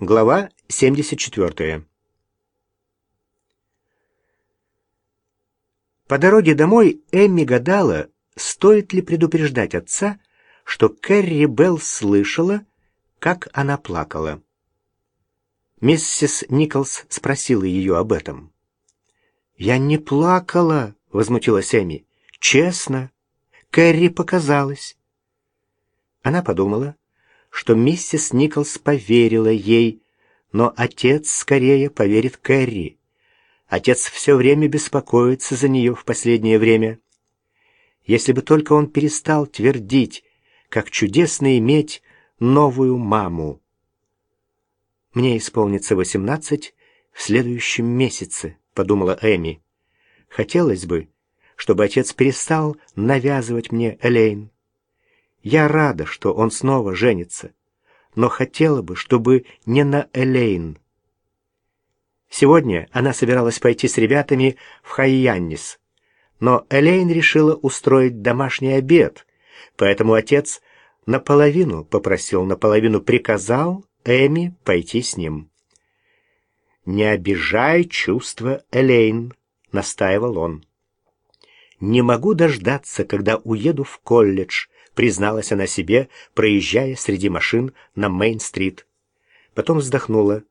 Глава 74. По дороге домой Эмми гадала, стоит ли предупреждать отца, что Кэрри Белл слышала, как она плакала. Миссис Николс спросила ее об этом. «Я не плакала», — возмутилась Эмми. «Честно. Кэрри показалось». Она подумала, что миссис Николс поверила ей, но отец скорее поверит Кэрри. Отец все время беспокоится за нее в последнее время. Если бы только он перестал твердить, как чудесно иметь новую маму. «Мне исполнится восемнадцать в следующем месяце», — подумала Эми. «Хотелось бы, чтобы отец перестал навязывать мне Элейн. Я рада, что он снова женится, но хотела бы, чтобы не на Элейн. Сегодня она собиралась пойти с ребятами в Хайяннис, но Элейн решила устроить домашний обед, поэтому отец наполовину попросил, наполовину приказал Эми пойти с ним. «Не обижай чувства Элейн», — настаивал он. «Не могу дождаться, когда уеду в колледж», призналась она себе, проезжая среди машин на Мейн-стрит. Потом вздохнула.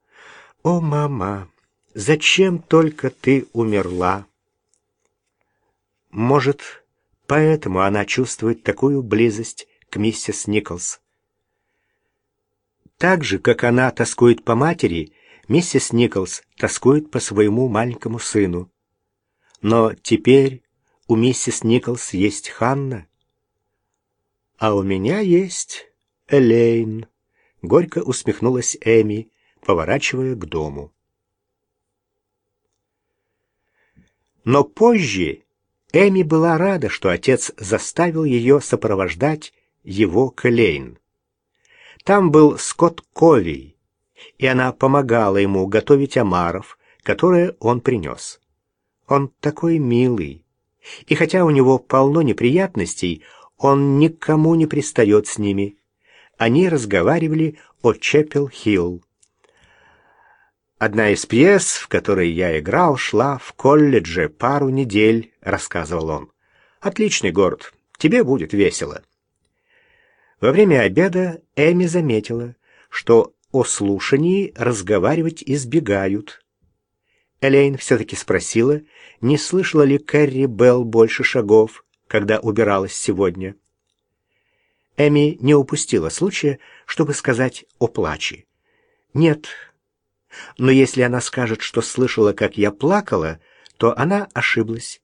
«О, мама, зачем только ты умерла?» Может, поэтому она чувствует такую близость к миссис Николс. Так же, как она тоскует по матери, миссис Николс тоскует по своему маленькому сыну. Но теперь у миссис Николс есть Ханна, «А у меня есть Элейн», — горько усмехнулась Эми, поворачивая к дому. Но позже Эми была рада, что отец заставил ее сопровождать его к Элейн. Там был Скотт Ковий, и она помогала ему готовить омаров, которые он принес. Он такой милый, и хотя у него полно неприятностей, он никому не пристает с ними. Они разговаривали о Чеппел-Хилл. «Одна из пьес, в которой я играл, шла в колледже пару недель», — рассказывал он. «Отличный город. Тебе будет весело». Во время обеда Эми заметила, что о слушании разговаривать избегают. Элейн все-таки спросила, не слышала ли Кэрри Белл больше шагов когда убиралась сегодня. Эми не упустила случая, чтобы сказать о плаче. «Нет, но если она скажет, что слышала, как я плакала, то она ошиблась».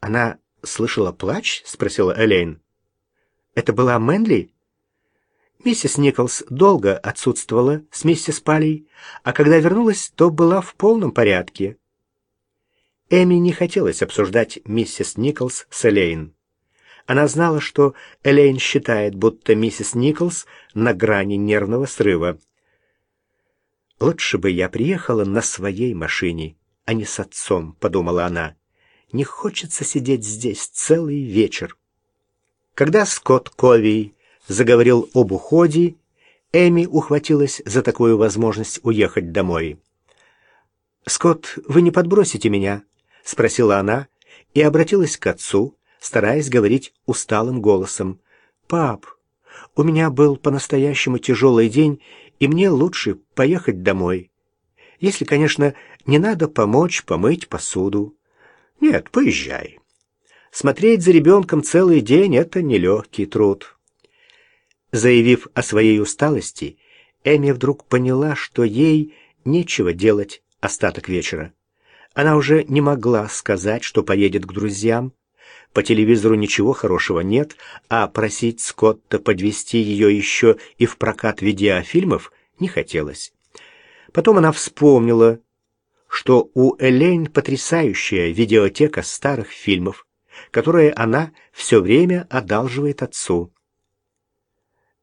«Она слышала плач?» — спросила Элейн. «Это была Мэнли?» Миссис Николс долго отсутствовала с миссис Палей, а когда вернулась, то была в полном порядке. Эми не хотелось обсуждать миссис Николс с Элейн. Она знала, что Элейн считает, будто миссис Николс на грани нервного срыва. «Лучше бы я приехала на своей машине, а не с отцом», — подумала она. «Не хочется сидеть здесь целый вечер». Когда Скотт Ковий заговорил об уходе, Эми ухватилась за такую возможность уехать домой. «Скотт, вы не подбросите меня?» — спросила она и обратилась к отцу, стараясь говорить усталым голосом. «Пап, у меня был по-настоящему тяжелый день, и мне лучше поехать домой. Если, конечно, не надо помочь помыть посуду. Нет, поезжай. Смотреть за ребенком целый день — это нелегкий труд». Заявив о своей усталости, Эми вдруг поняла, что ей нечего делать остаток вечера. Она уже не могла сказать, что поедет к друзьям. По телевизору ничего хорошего нет, а просить Скотта подвести ее еще и в прокат видеофильмов не хотелось. Потом она вспомнила, что у Элейн потрясающая видеотека старых фильмов, которые она все время одалживает отцу.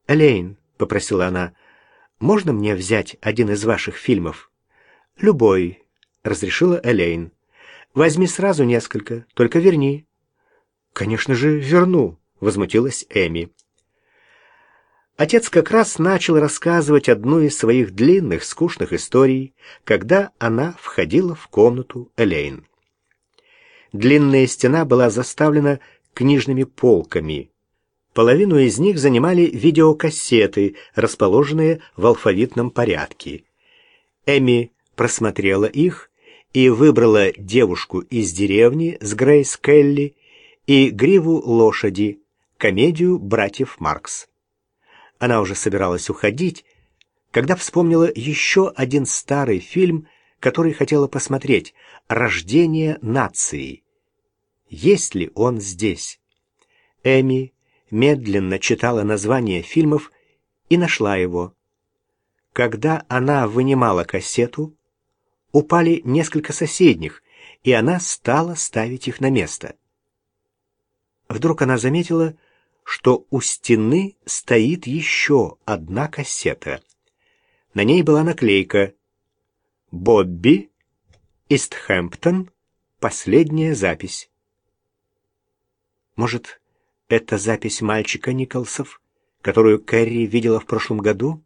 «Элейн», — попросила она, — «можно мне взять один из ваших фильмов?» «Любой, разрешила Элейн. Возьми сразу несколько, только верни. Конечно же, верну, возмутилась Эми. Отец как раз начал рассказывать одну из своих длинных, скучных историй, когда она входила в комнату Элейн. Длинная стена была заставлена книжными полками. Половину из них занимали видеокассеты, расположенные в алфавитном порядке. Эми просмотрела их и выбрала девушку из деревни с Грейс Келли и гриву лошади, комедию братьев Маркс. Она уже собиралась уходить, когда вспомнила еще один старый фильм, который хотела посмотреть «Рождение нации». Есть ли он здесь? Эми медленно читала название фильмов и нашла его. Когда она вынимала кассету, упали несколько соседних, и она стала ставить их на место. Вдруг она заметила, что у стены стоит еще одна кассета. На ней была наклейка «Бобби, Истхэмптон, последняя запись». Может, это запись мальчика Николсов, которую Кэрри видела в прошлом году?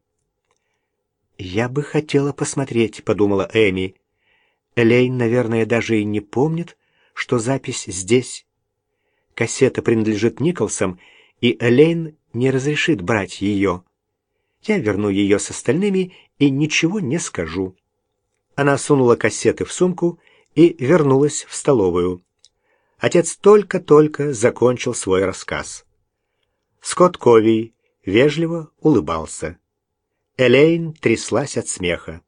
«Я бы хотела посмотреть», — подумала Эми. Элейн, наверное, даже и не помнит, что запись здесь. Кассета принадлежит Николсам, и Элейн не разрешит брать ее. Я верну ее с остальными и ничего не скажу. Она сунула кассеты в сумку и вернулась в столовую. Отец только-только закончил свой рассказ. Скотт Ковий вежливо улыбался. Элейн тряслась от смеха.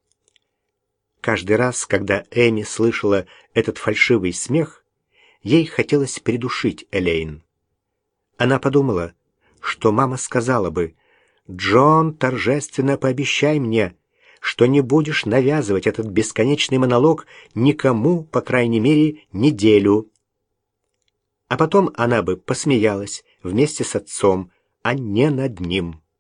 Каждый раз, когда Эми слышала этот фальшивый смех, ей хотелось придушить Элейн. Она подумала, что мама сказала бы, «Джон, торжественно пообещай мне, что не будешь навязывать этот бесконечный монолог никому, по крайней мере, неделю». А потом она бы посмеялась вместе с отцом, а не над ним.